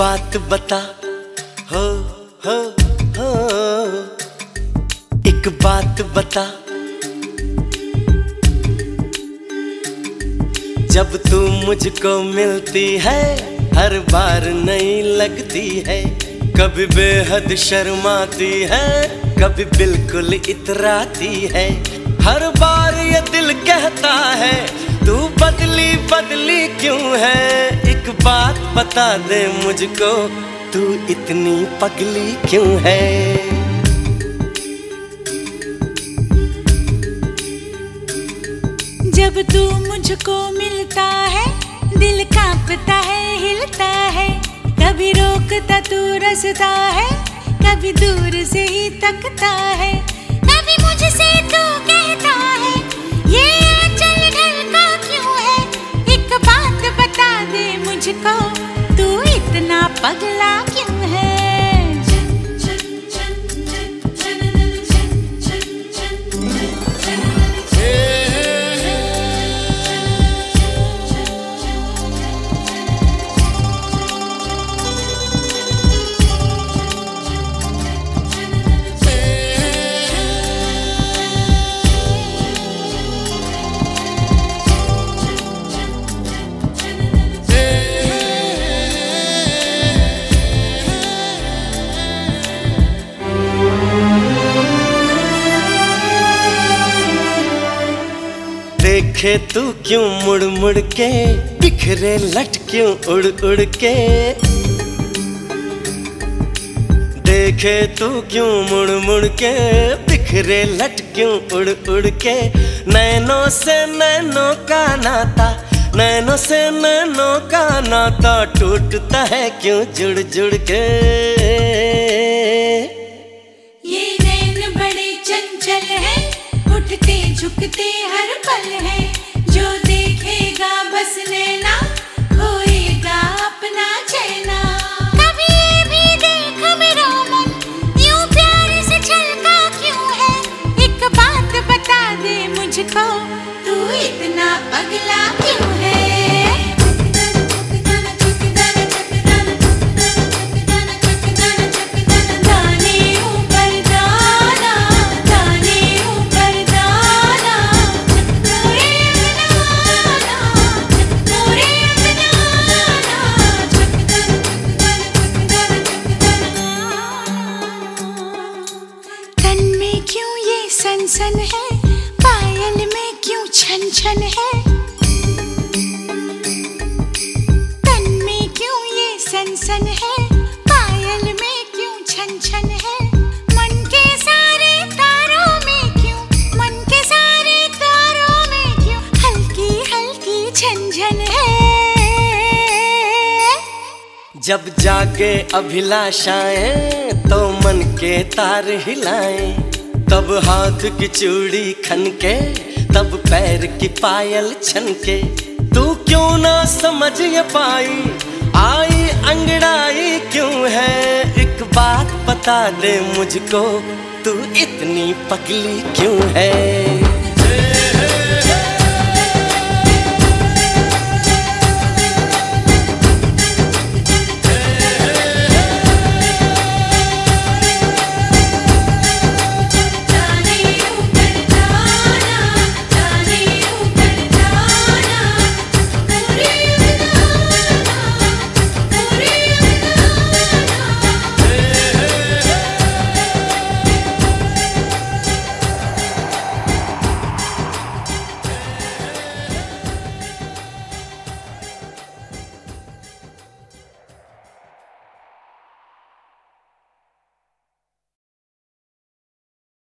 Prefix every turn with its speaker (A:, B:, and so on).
A: बात बता, हो हो हो। एक बात बता। जब तू मुझको मिलती है, हर बार नई लगती है। कभी बेहद शर्माती है, कभी बिल्कुल इतराती है। हर बार ये दिल कहता है, तू बदली बदली क्यों है? एक बात बता दे मुझको, तू इतनी पगली क्यों है?
B: जब तू मुझको मिलता है, दिल कांपता है, हिलता है, कभी रोकता तू रसता है, कभी दूर से ही तकता है, कभी मुझसे तू कहता है, ये आंचल पगला
A: देखे तू क्यों मुड़ मुड़ के? बिखरे लट क्यों उड़ उड़ के? देखे तू क्यों मुड़ मुड़ के? बिखरे लट क्यों उड़ उड़ के? नैनों से नैनों का नाता, नैनों से नैनों का नाता टूटता है क्यों जुड़ जुड़ के?
B: ये नैन बड़े चंचल है, उठते झुकते हर क्यों ये सनसन है? पायल में क्यों छन छन है?
A: जब जागे अभिलाषाएँ तो मन के तार हिलाएँ। तब हाथ की चूड़ी खनके, तब पैर की पायल छनके। तू क्यों ना समझ ये पाई? आई अंगड़ाई क्यों है? एक बात बता दे मुझको तू इतनी पगली क्यों है?